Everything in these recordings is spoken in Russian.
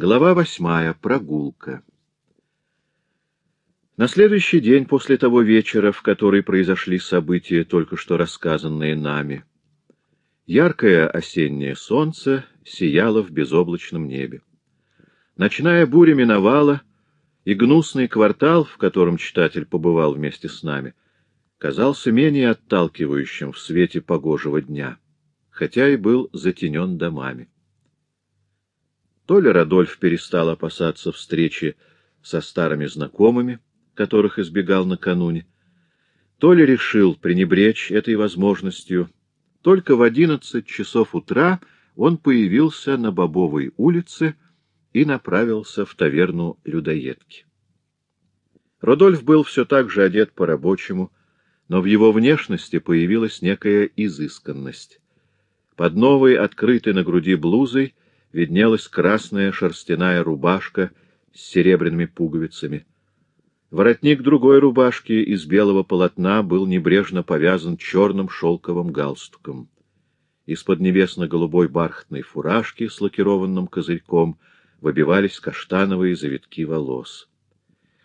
Глава восьмая. Прогулка. На следующий день после того вечера, в который произошли события, только что рассказанные нами, яркое осеннее солнце сияло в безоблачном небе. Ночная буря миновала, и гнусный квартал, в котором читатель побывал вместе с нами, казался менее отталкивающим в свете погожего дня, хотя и был затенен домами. То ли Радольф перестал опасаться встречи со старыми знакомыми, которых избегал накануне, то ли решил пренебречь этой возможностью. Только в одиннадцать часов утра он появился на Бобовой улице и направился в таверну людоедки. Родольф был все так же одет по-рабочему, но в его внешности появилась некая изысканность. Под новой, открытой на груди блузой, виднелась красная шерстяная рубашка с серебряными пуговицами — Воротник другой рубашки из белого полотна был небрежно повязан черным шелковым галстуком. Из-под небесно-голубой бархатной фуражки с лакированным козырьком выбивались каштановые завитки волос.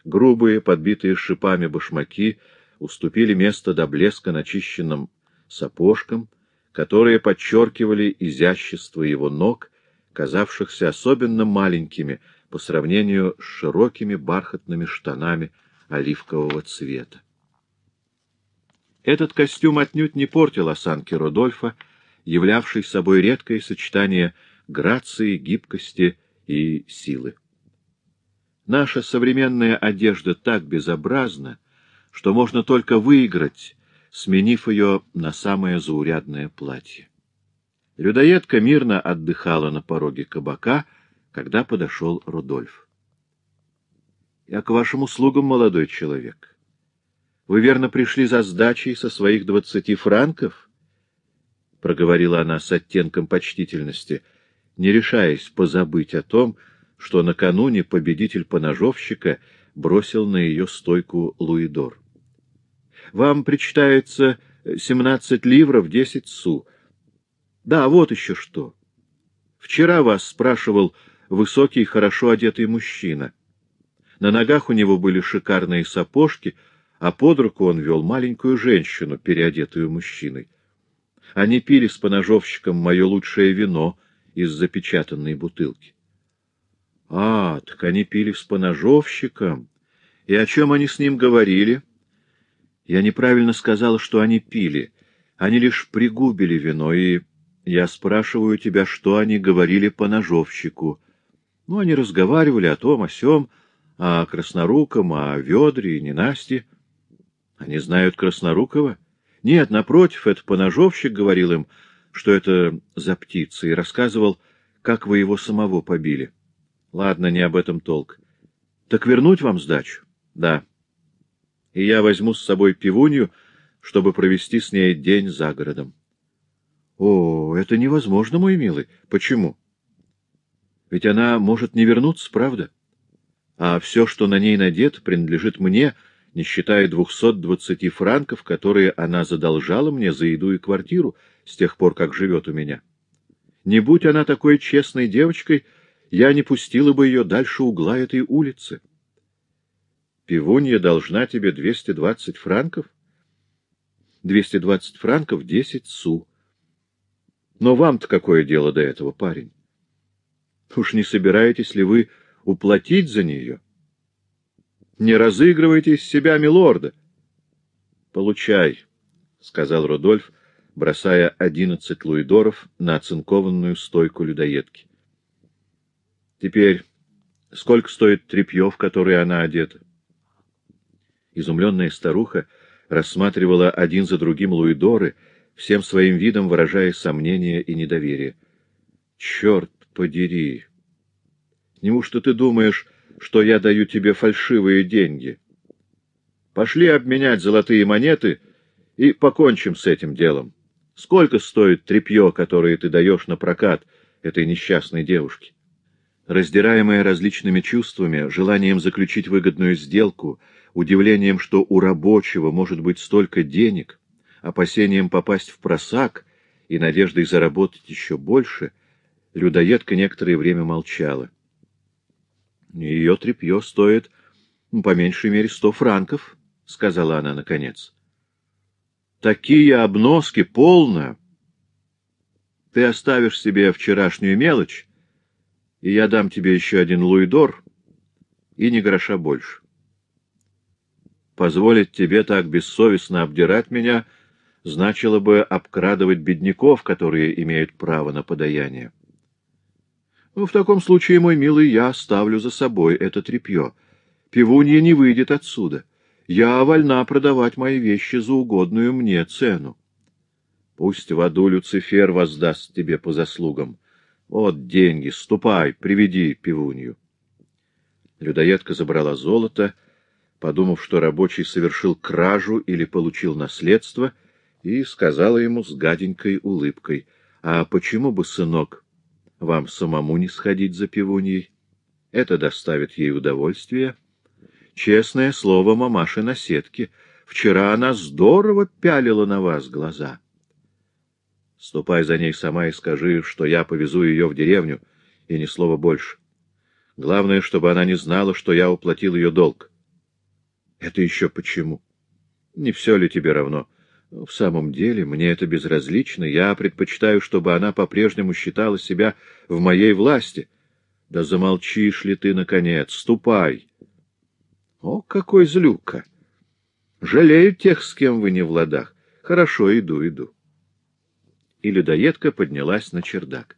Грубые, подбитые шипами башмаки уступили место до блеска начищенным сапожкам, которые подчеркивали изящество его ног, казавшихся особенно маленькими по сравнению с широкими бархатными штанами оливкового цвета. Этот костюм отнюдь не портил осанки Рудольфа, являвший собой редкое сочетание грации, гибкости и силы. Наша современная одежда так безобразна, что можно только выиграть, сменив ее на самое заурядное платье. Людоедка мирно отдыхала на пороге кабака, когда подошел Рудольф. — Я к вашим услугам, молодой человек. Вы верно пришли за сдачей со своих двадцати франков? — проговорила она с оттенком почтительности, не решаясь позабыть о том, что накануне победитель-поножовщика бросил на ее стойку луидор. — Вам причитается семнадцать ливров десять су. Да, вот еще что. Вчера вас спрашивал высокий, хорошо одетый мужчина. На ногах у него были шикарные сапожки, а под руку он вел маленькую женщину, переодетую мужчиной. Они пили с поножовщиком мое лучшее вино из запечатанной бутылки. А, так они пили с поножовщиком. И о чем они с ним говорили? Я неправильно сказала, что они пили. Они лишь пригубили вино, и я спрашиваю тебя, что они говорили поножовщику. Ну, они разговаривали о том, о сём, о Красноруком, о Ведре и ненасти. Они знают Краснорукова? Нет, напротив, это поножовщик говорил им, что это за птица, и рассказывал, как вы его самого побили. Ладно, не об этом толк. Так вернуть вам сдачу? Да. И я возьму с собой пивунью, чтобы провести с ней день за городом. О, это невозможно, мой милый. Почему? Ведь она может не вернуться, правда? А все, что на ней надето, принадлежит мне, не считая двухсот двадцати франков, которые она задолжала мне за еду и квартиру с тех пор, как живет у меня. Не будь она такой честной девочкой, я не пустила бы ее дальше угла этой улицы. Пивунья должна тебе двести двадцать франков? Двести двадцать франков — десять су. Но вам-то какое дело до этого, парень? Уж не собираетесь ли вы уплатить за нее? Не разыгрывайте из себя милорда. — Получай, — сказал Рудольф, бросая одиннадцать луидоров на оцинкованную стойку людоедки. — Теперь сколько стоит тряпье, в которое она одета? Изумленная старуха рассматривала один за другим луидоры, всем своим видом выражая сомнение и недоверие. — Черт подери! Неужто ты думаешь, что я даю тебе фальшивые деньги? Пошли обменять золотые монеты и покончим с этим делом. Сколько стоит тряпье, которое ты даешь на прокат этой несчастной девушке? Раздираемая различными чувствами, желанием заключить выгодную сделку, удивлением, что у рабочего может быть столько денег, опасением попасть в просак и надеждой заработать еще больше, людоедка некоторое время молчала. Ее тряпье стоит, ну, по меньшей мере, сто франков, — сказала она наконец. — Такие обноски, полно. Ты оставишь себе вчерашнюю мелочь, и я дам тебе еще один луидор, и ни гроша больше. Позволить тебе так бессовестно обдирать меня значило бы обкрадывать бедняков, которые имеют право на подаяние. Ну, в таком случае, мой милый, я оставлю за собой это тряпье. Пивунья не выйдет отсюда. Я вольна продавать мои вещи за угодную мне цену. Пусть в аду Люцифер воздаст тебе по заслугам. Вот деньги, ступай, приведи пивунью. Людоедка забрала золото, подумав, что рабочий совершил кражу или получил наследство, и сказала ему с гаденькой улыбкой, «А почему бы, сынок, вам самому не сходить за пивуньей. Это доставит ей удовольствие. Честное слово мамаши на сетке. Вчера она здорово пялила на вас глаза. Ступай за ней сама и скажи, что я повезу ее в деревню, и ни слова больше. Главное, чтобы она не знала, что я уплатил ее долг. Это еще почему? Не все ли тебе равно? — в самом деле, мне это безразлично. Я предпочитаю, чтобы она по-прежнему считала себя в моей власти. Да замолчишь ли ты, наконец? Ступай. О, какой злюка! Жалею тех, с кем вы не в ладах. Хорошо, иду, иду. И людоедка поднялась на чердак.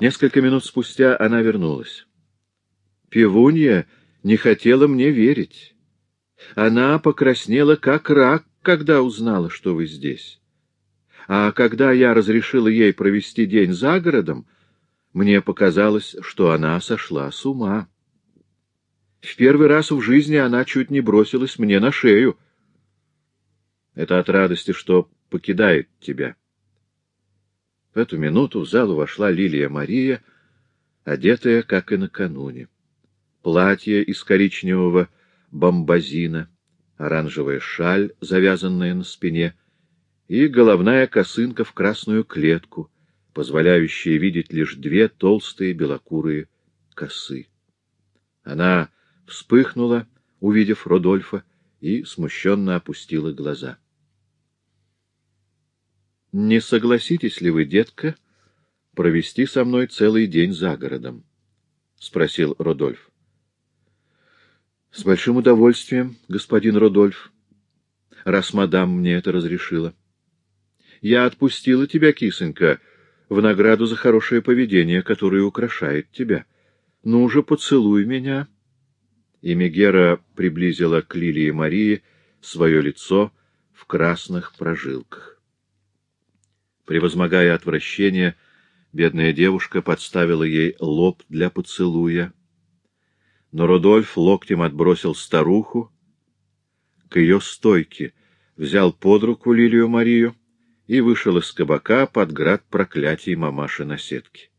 Несколько минут спустя она вернулась. Пивунья не хотела мне верить. Она покраснела, как рак, когда узнала, что вы здесь. А когда я разрешила ей провести день за городом, мне показалось, что она сошла с ума. В первый раз в жизни она чуть не бросилась мне на шею. Это от радости, что покидает тебя. В эту минуту в залу вошла Лилия Мария, одетая, как и накануне. Платье из коричневого бомбазина — оранжевая шаль, завязанная на спине, и головная косынка в красную клетку, позволяющая видеть лишь две толстые белокурые косы. Она вспыхнула, увидев Родольфа, и смущенно опустила глаза. — Не согласитесь ли вы, детка, провести со мной целый день за городом? — спросил Родольф. С большим удовольствием, господин Родольф, раз мадам мне это разрешила. Я отпустила тебя, кисонька, в награду за хорошее поведение, которое украшает тебя. Ну же, поцелуй меня. И Мегера приблизила к Лилии Марии свое лицо в красных прожилках. Превозмогая отвращение, бедная девушка подставила ей лоб для поцелуя, но Рудольф локтем отбросил старуху к ее стойке, взял под руку Лилию Марию и вышел из кабака под град проклятий мамаши на сетке.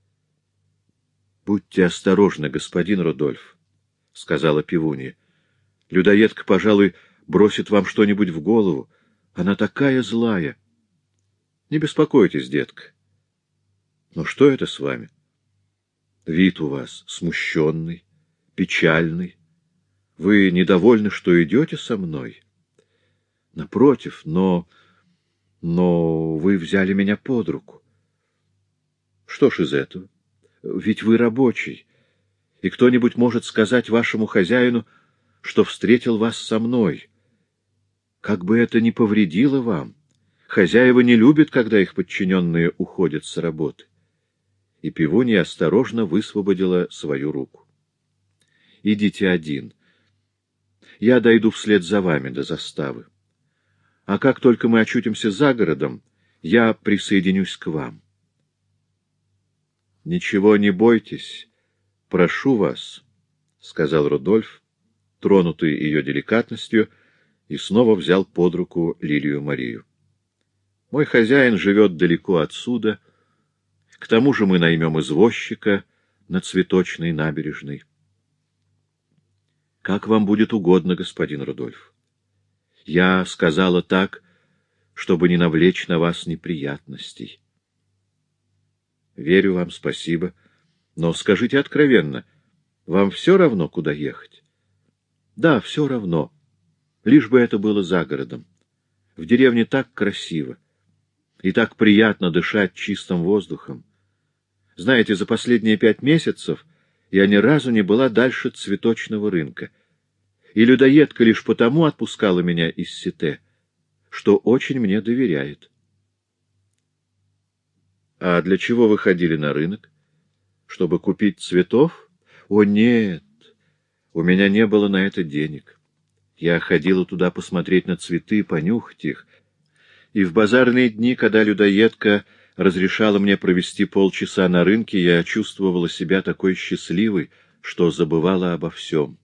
— Будьте осторожны, господин Рудольф, — сказала пивунья. — Людоедка, пожалуй, бросит вам что-нибудь в голову. Она такая злая. — Не беспокойтесь, детка. — Но что это с вами? Вид у вас смущенный печальный. Вы недовольны, что идете со мной? Напротив, но... но вы взяли меня под руку. Что ж из этого? Ведь вы рабочий, и кто-нибудь может сказать вашему хозяину, что встретил вас со мной. Как бы это ни повредило вам, хозяева не любят, когда их подчиненные уходят с работы. И пивунья осторожно высвободила свою руку идите один. Я дойду вслед за вами до заставы. А как только мы очутимся за городом, я присоединюсь к вам. — Ничего не бойтесь, прошу вас, — сказал Рудольф, тронутый ее деликатностью, и снова взял под руку Лилию Марию. — Мой хозяин живет далеко отсюда, к тому же мы наймем извозчика на цветочной набережной. Как вам будет угодно, господин Рудольф. Я сказала так, чтобы не навлечь на вас неприятностей. Верю вам, спасибо. Но скажите откровенно, Вам все равно, куда ехать? Да, все равно. Лишь бы это было за городом. В деревне так красиво. И так приятно дышать чистым воздухом. Знаете, за последние пять месяцев я ни разу не была дальше цветочного рынка. И людоедка лишь потому отпускала меня из Сите, что очень мне доверяет. А для чего вы ходили на рынок? Чтобы купить цветов? О, нет! У меня не было на это денег. Я ходила туда посмотреть на цветы, понюхать их. И в базарные дни, когда людоедка разрешала мне провести полчаса на рынке, я чувствовала себя такой счастливой, что забывала обо всем.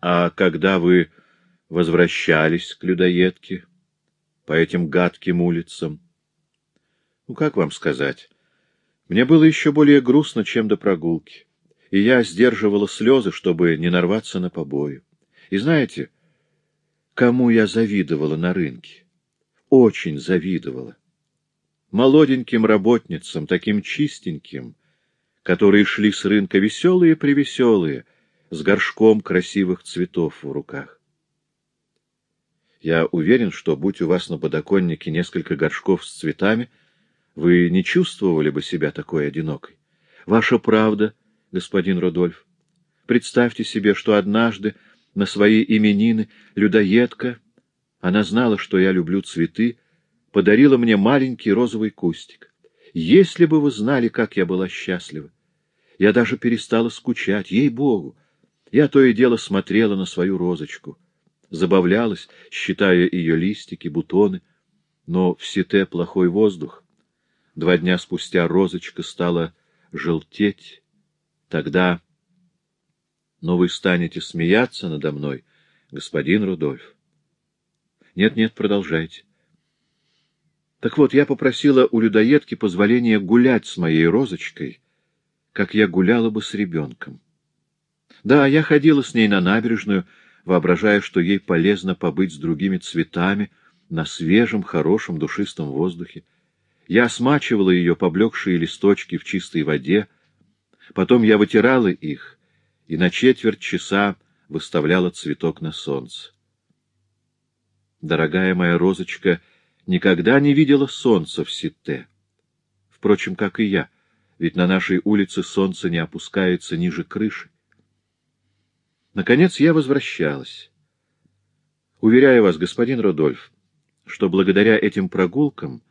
А когда вы возвращались к людоедке по этим гадким улицам, ну, как вам сказать? Мне было еще более грустно, чем до прогулки, и я сдерживала слезы, чтобы не нарваться на побои. И знаете, кому я завидовала на рынке? Очень завидовала. Молоденьким работницам, таким чистеньким, которые шли с рынка веселые-превеселые, с горшком красивых цветов в руках. Я уверен, что, будь у вас на подоконнике несколько горшков с цветами, — вы не чувствовали бы себя такой одинокой. Ваша правда, господин Рудольф. Представьте себе, что однажды на свои именины людоедка, она знала, что я люблю цветы, подарила мне маленький розовый кустик. Если бы вы знали, как я была счастлива! Я даже перестала скучать, ей-богу! Я то и дело смотрела на свою розочку, забавлялась, считая ее листики, бутоны, но в сите плохой воздух, Два дня спустя розочка стала желтеть. Тогда... Но вы станете смеяться надо мной, господин Рудольф. Нет-нет, продолжайте. Так вот, я попросила у людоедки позволения гулять с моей розочкой, как я гуляла бы с ребенком. Да, я ходила с ней на набережную, воображая, что ей полезно побыть с другими цветами на свежем, хорошем, душистом воздухе. Я смачивала ее поблекшие листочки в чистой воде, потом я вытирала их и на четверть часа выставляла цветок на солнце. Дорогая моя розочка никогда не видела солнца в Сите. Впрочем, как и я, ведь на нашей улице солнце не опускается ниже крыши. Наконец я возвращалась. Уверяю вас, господин Родольф, что благодаря этим прогулкам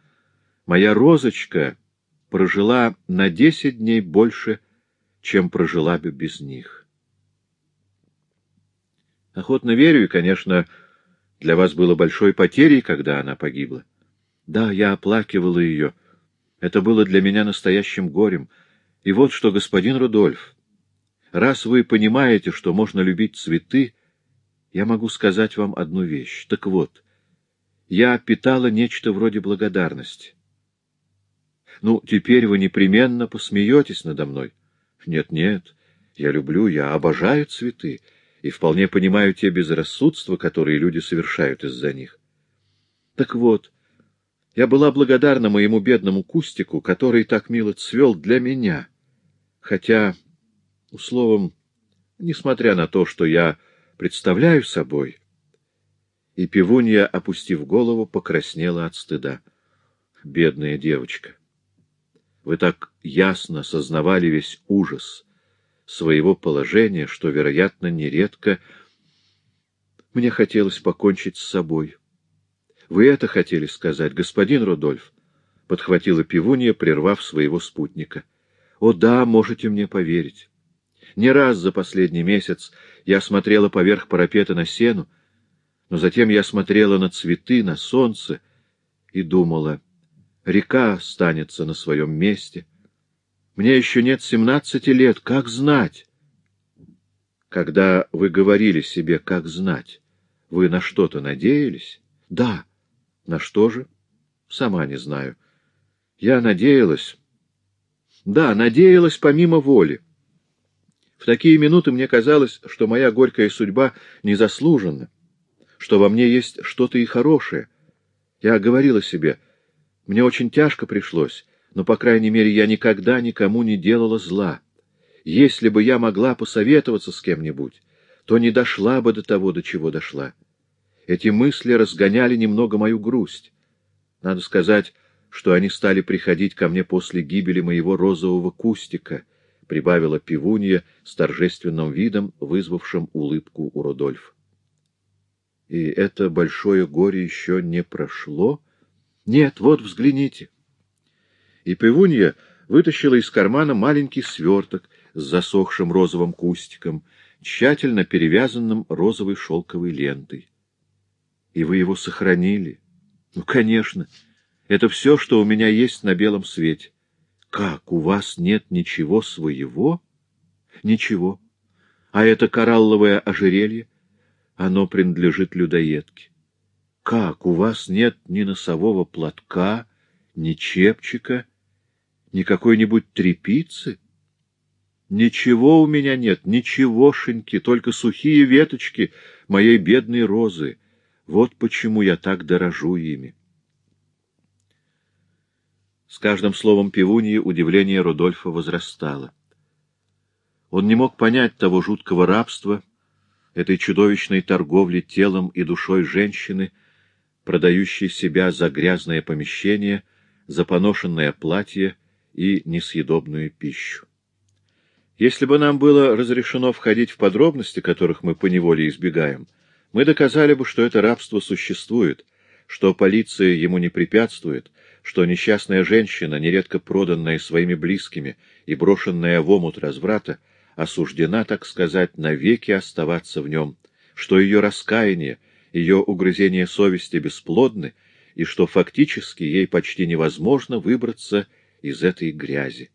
Моя розочка прожила на десять дней больше, чем прожила бы без них. Охотно верю, и, конечно, для вас было большой потерей, когда она погибла. Да, я оплакивала ее. Это было для меня настоящим горем. И вот что, господин Рудольф, раз вы понимаете, что можно любить цветы, я могу сказать вам одну вещь. Так вот, я питала нечто вроде благодарности. Ну, теперь вы непременно посмеетесь надо мной. Нет-нет, я люблю, я обожаю цветы и вполне понимаю те безрассудства, которые люди совершают из-за них. Так вот, я была благодарна моему бедному кустику, который так мило цвел для меня. Хотя, словом, несмотря на то, что я представляю собой... И пивунья, опустив голову, покраснела от стыда. Бедная девочка! Вы так ясно сознавали весь ужас своего положения, что, вероятно, нередко мне хотелось покончить с собой. Вы это хотели сказать, господин Рудольф? — подхватила пивунья, прервав своего спутника. — О да, можете мне поверить. Не раз за последний месяц я смотрела поверх парапета на сену, но затем я смотрела на цветы, на солнце и думала — Река останется на своем месте. Мне еще нет семнадцати лет, как знать? Когда вы говорили себе «как знать», вы на что-то надеялись? Да. На что же? Сама не знаю. Я надеялась. Да, надеялась помимо воли. В такие минуты мне казалось, что моя горькая судьба незаслуженна, что во мне есть что-то и хорошее. Я говорила себе — мне очень тяжко пришлось, но, по крайней мере, я никогда никому не делала зла. Если бы я могла посоветоваться с кем-нибудь, то не дошла бы до того, до чего дошла. Эти мысли разгоняли немного мою грусть. Надо сказать, что они стали приходить ко мне после гибели моего розового кустика, — прибавила пивунья с торжественным видом, вызвавшим улыбку у Рудольфа. И это большое горе еще не прошло? Нет, вот взгляните. И пивунья вытащила из кармана маленький сверток с засохшим розовым кустиком, тщательно перевязанным розовой шелковой лентой. И вы его сохранили? Ну, конечно. Это все, что у меня есть на белом свете. Как, у вас нет ничего своего? Ничего. А это коралловое ожерелье? Оно принадлежит людоедке. Как, у вас нет ни носового платка, ни чепчика, ни какой-нибудь трепицы? Ничего у меня нет, ничегошеньки, только сухие веточки моей бедной розы. Вот почему я так дорожу ими. С каждым словом пивуньи удивление Рудольфа возрастало. Он не мог понять того жуткого рабства, этой чудовищной торговли телом и душой женщины, продающей себя за грязное помещение, за поношенное платье и несъедобную пищу. Если бы нам было разрешено входить в подробности, которых мы поневоле избегаем, мы доказали бы, что это рабство существует, что полиция ему не препятствует, что несчастная женщина, нередко проданная своими близкими и брошенная в омут разврата, осуждена, так сказать, навеки оставаться в нем, что ее раскаяние, ее угрызение совести бесплодны, и что фактически ей почти невозможно выбраться из этой грязи.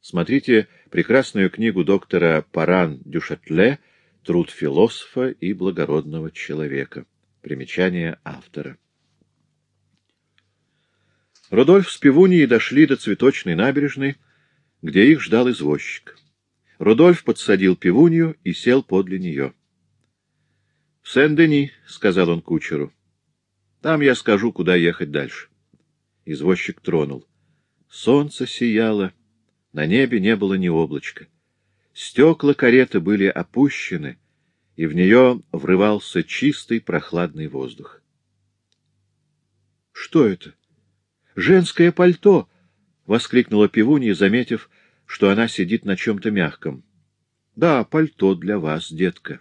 Смотрите прекрасную книгу доктора Паран Дюшатле «Труд философа и благородного человека». Примечание автора. Рудольф с Пивунией дошли до цветочной набережной, где их ждал извозчик. Рудольф подсадил Пивунью и сел подле нее. — В Сен-Дени, — сказал он кучеру. — Там я скажу, куда ехать дальше. Извозчик тронул. Солнце сияло, на небе не было ни облачка. Стекла кареты были опущены, и в нее врывался чистый прохладный воздух. — Что это? — Женское пальто! — воскликнула пивунья, заметив, что она сидит на чем-то мягком. — Да, пальто для вас, детка.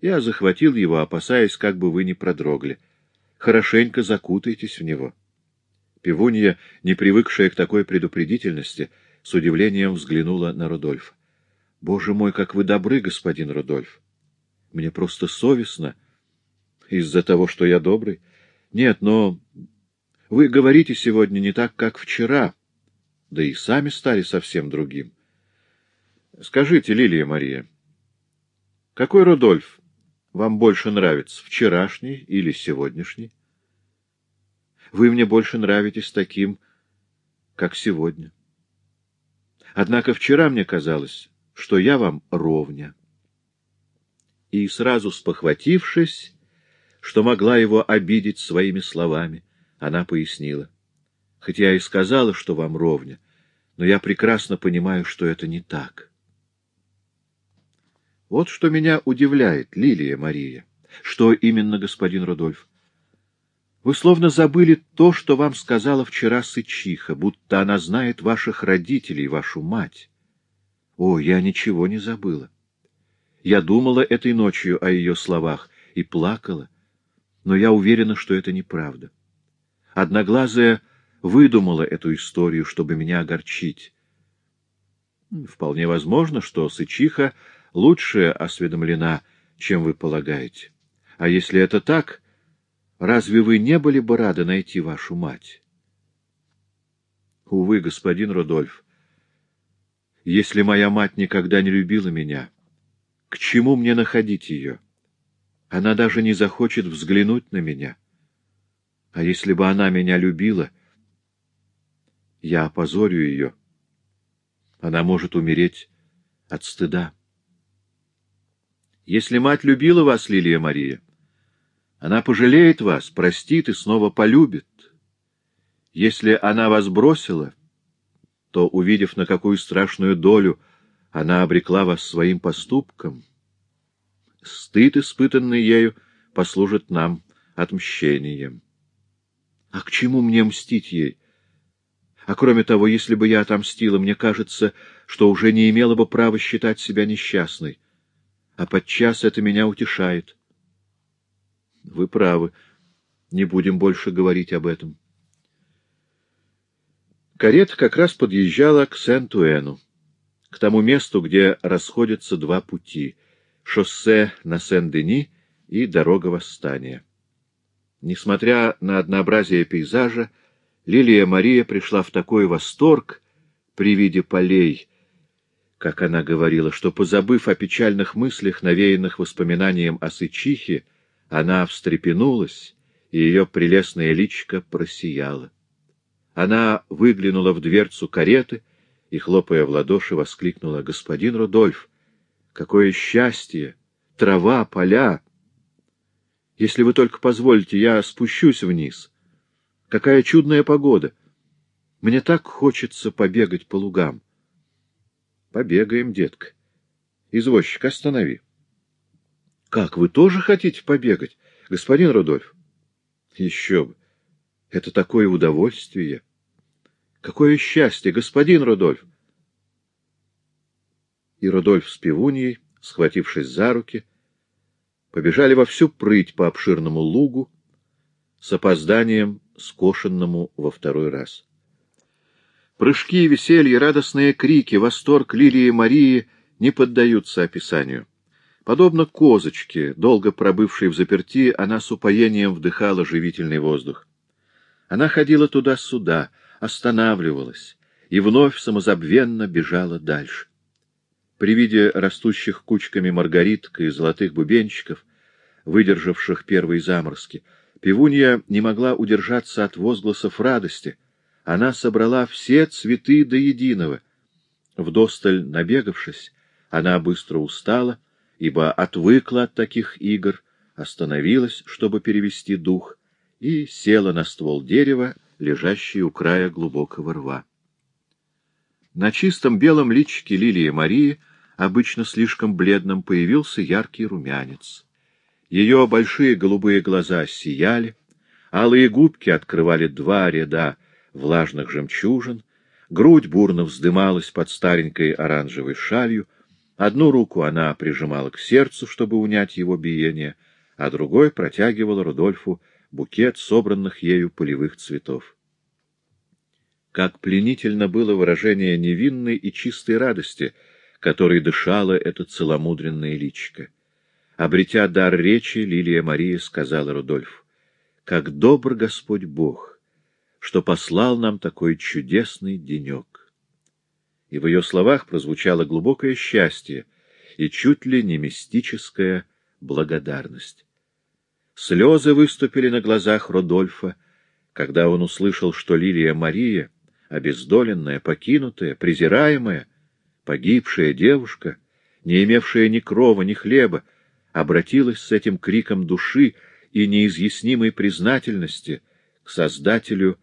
Я захватил его, опасаясь, как бы вы не продрогли. Хорошенько закутайтесь в него. — Пивунья, не привыкшая к такой предупредительности, с удивлением взглянула на Рудольфа. — Боже мой, как вы добры, господин Рудольф! Мне просто совестно. Из-за того, что я добрый? Нет, но вы говорите сегодня не так, как вчера, да и сами стали совсем другим. Скажите, Лилия Мария, какой Рудольф вам больше нравится, вчерашний или сегодняшний? Вы мне больше нравитесь таким, как сегодня. Однако вчера мне казалось, что я вам ровня. И сразу спохватившись, что могла его обидеть своими словами, она пояснила. Хотя я и сказала, что вам ровня, но я прекрасно понимаю, что это не так. Вот что меня удивляет, Лилия Мария. Что именно, господин Рудольф? Вы словно забыли то, что вам сказала вчера Сычиха, будто она знает ваших родителей, вашу мать. О, я ничего не забыла. Я думала этой ночью о ее словах и плакала, но я уверена, что это неправда. Одноглазая выдумала эту историю, чтобы меня огорчить. Вполне возможно, что Сычиха лучше осведомлена, чем вы полагаете. А если это так, Разве вы не были бы рады найти вашу мать? Увы, господин Рудольф, если моя мать никогда не любила меня, к чему мне находить ее? Она даже не захочет взглянуть на меня. А если бы она меня любила, я опозорю ее. Она может умереть от стыда. Если мать любила вас, Лилия Мария, она пожалеет вас, простит и снова полюбит. Если она вас бросила, то, увидев, на какую страшную долю Она обрекла вас своим поступком. Стыд, испытанный ею, послужит нам отмщением. А к чему мне мстить ей? А кроме того, если бы я отомстила, мне кажется, что уже не имела бы права считать себя несчастной. А подчас это меня утешает. Вы правы. Не будем больше говорить об этом. Карета как раз подъезжала к Сент-Уэну к тому месту, где расходятся два пути — шоссе на Сен-Дени и дорога восстания. Несмотря на однообразие пейзажа, Лилия Мария пришла в такой восторг при виде полей, как она говорила, что, позабыв о печальных мыслях, навеянных воспоминанием о Сычихе, она встрепенулась, и ее прелестное личико просияло. Она выглянула в дверцу кареты — и, хлопая в ладоши, воскликнула. — Господин Рудольф, какое счастье! Трава, поля! Если вы только позволите, я спущусь вниз. Какая чудная погода! Мне так хочется побегать по лугам. — Побегаем, детка. Извозчик, останови. — Как, вы тоже хотите побегать, господин Рудольф? — Еще бы! Это такое удовольствие! — Какое счастье, господин Рудольф! И Рудольф с пивуньей, схватившись за руки, побежали во всю прыть по обширному лугу с опозданием, скошенному во второй раз. Прыжки, веселье, радостные крики, восторг Лилии и Марии не поддаются описанию. Подобно козочке, долго пробывшей в заперти, она с упоением вдыхала живительный воздух. Она ходила туда-сюда, останавливалась и вновь самозабвенно бежала дальше. При виде растущих кучками маргариток и золотых бубенчиков, выдержавших первые заморозки, пивунья не могла удержаться от возгласов радости. Она собрала все цветы до единого. Вдосталь набегавшись, она быстро устала, ибо отвыкла от таких игр, остановилась, чтобы перевести дух, и села на ствол дерева, лежащий у края глубокого рва. На чистом белом личике Лилии Марии, обычно слишком бледном, появился яркий румянец. Ее большие голубые глаза сияли, алые губки открывали два ряда влажных жемчужин, грудь бурно вздымалась под старенькой оранжевой шалью, одну руку она прижимала к сердцу, чтобы унять его биение, а другой протягивала Рудольфу букет собранных ею полевых цветов. Как пленительно было выражение невинной и чистой радости, которой дышала эта целомудренная личико. Обретя дар речи, Лилия Мария сказала Рудольфу, «Как добр Господь Бог, что послал нам такой чудесный денек!» И в ее словах прозвучало глубокое счастье и чуть ли не мистическая благодарность. Слезы выступили на глазах Родольфа, когда он услышал, что Лилия Мария, обездоленная, покинутая, презираемая, погибшая девушка, не имевшая ни крова, ни хлеба, обратилась с этим криком души и неизъяснимой признательности к Создателю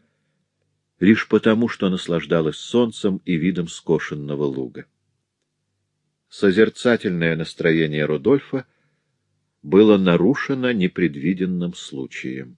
лишь потому, что наслаждалась солнцем и видом скошенного луга. Созерцательное настроение Рудольфа было нарушено непредвиденным случаем.